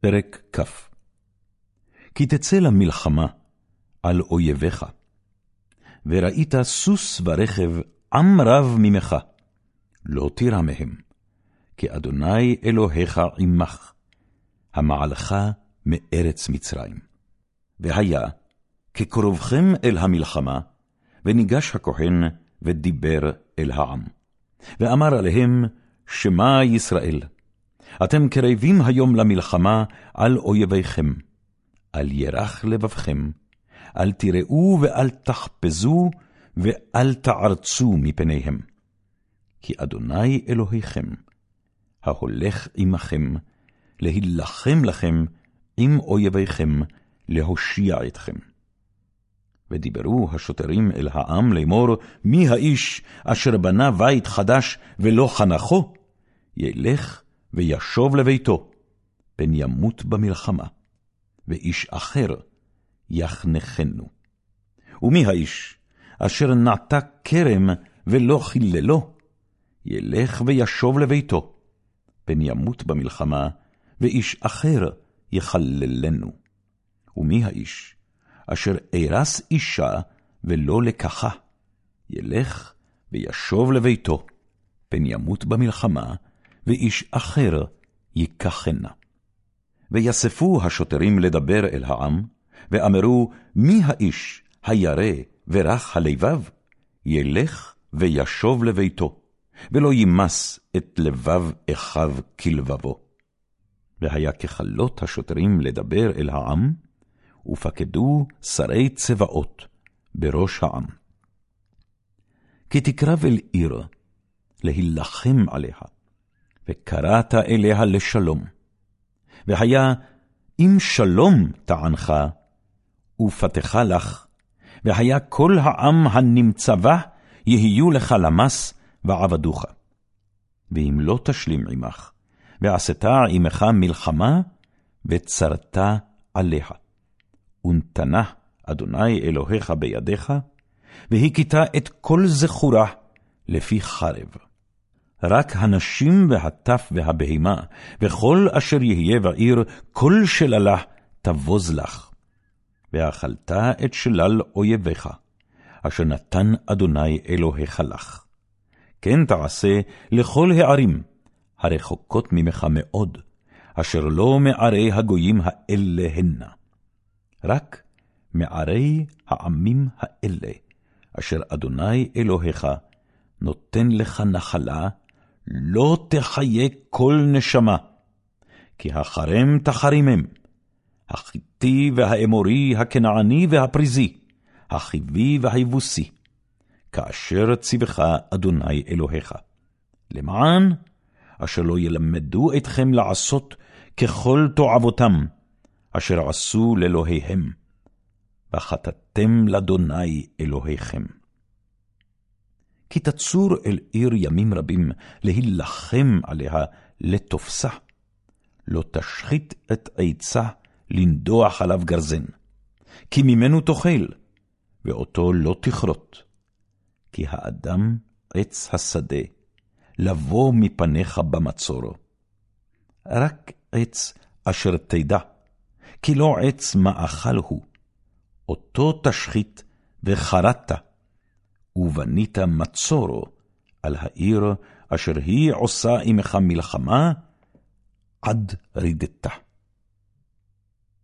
פרק כ. כי תצא למלחמה על אויביך, וראית סוס ורכב עם רב ממך, לא תירא מהם, כי אדוני אלוהיך עמך, המעלך מארץ מצרים. והיה, כקרובכם אל המלחמה, וניגש הכהן ודיבר אל העם. ואמר עליהם, שמע ישראל, אתם קרבים היום למלחמה על אויביכם. אל ירח לבבכם, אל תראו ואל תחפזו, ואל תערצו מפניהם. כי אדוני אלוהיכם, ההולך עמכם, להילחם לכם עם אויביכם, להושיע אתכם. ודיברו השוטרים אל העם לאמור, מי האיש אשר בנה בית חדש ולא חנכו? ילך וישוב לביתו, פן ימות במלחמה, ואיש אחר יחנכנו. ומי האיש אשר נעתה כרם ולא חיללו? ילך וישוב לביתו, פן ימות במלחמה, ואיש אחר יחללנו. ומי האיש אשר ארס אישה ולא לקחה? ילך וישוב לביתו, פן ימות במלחמה, ואיש אחר ייקחנה. ויספו השוטרים לדבר אל העם, ואמרו, מי האיש הירא ורך הלבב? ילך וישוב לביתו, ולא ימס את לבב אחיו כלבבו. והיה ככלות השוטרים לדבר אל העם, ופקדו שרי צבאות בראש העם. כי תקרב אל עיר, להילחם עליה, וקראת אליה לשלום. והיה, אם שלום טענך, ופתחה לך, והיה כל העם הנמצא בה, יהיו לך למס ועבדוך. ואם לא תשלים עמך, ועשתה עמך מלחמה, וצרת עליה. ונתנה אדוני אלוהיך בידיך, והכית את כל זכורה לפי חרב. רק הנשים והטף והבהמה, וכל אשר יהיה בעיר, כל שללה תבוז לך. ואכלת את שלל אויביך, אשר נתן אדוני אלוהיך לך. כן תעשה לכל הערים, הרחוקות ממך מאוד, אשר לא מערי הגויים האלה הנה. רק מערי העמים האלה, אשר אדוני אלוהיך נותן לך נחלה, לא תחיה כל נשמה, כי החרם תחרימם, החיתי והאמורי, הכנעני והפריזי, החיבי והיבוסי, כאשר ציווך אדוני אלוהיך, למען אשר לא ילמדו אתכם לעשות ככל תועבותם, אשר עשו לאלוהיהם, וחטאתם לאדוני אלוהיכם. כי תצור אל עיר ימים רבים, להילחם עליה, לתופסה. לא תשחית את עצה, לנדוח עליו גרזן. כי ממנו תאכל, ואותו לא תכרות. כי האדם עץ השדה, לבוא מפניך במצור. רק עץ אשר תדע, כי לא עץ מאכל הוא, אותו תשחית וחרטת, ובנית מצורו על העיר אשר היא עושה עמך מלחמה, עד רידתה.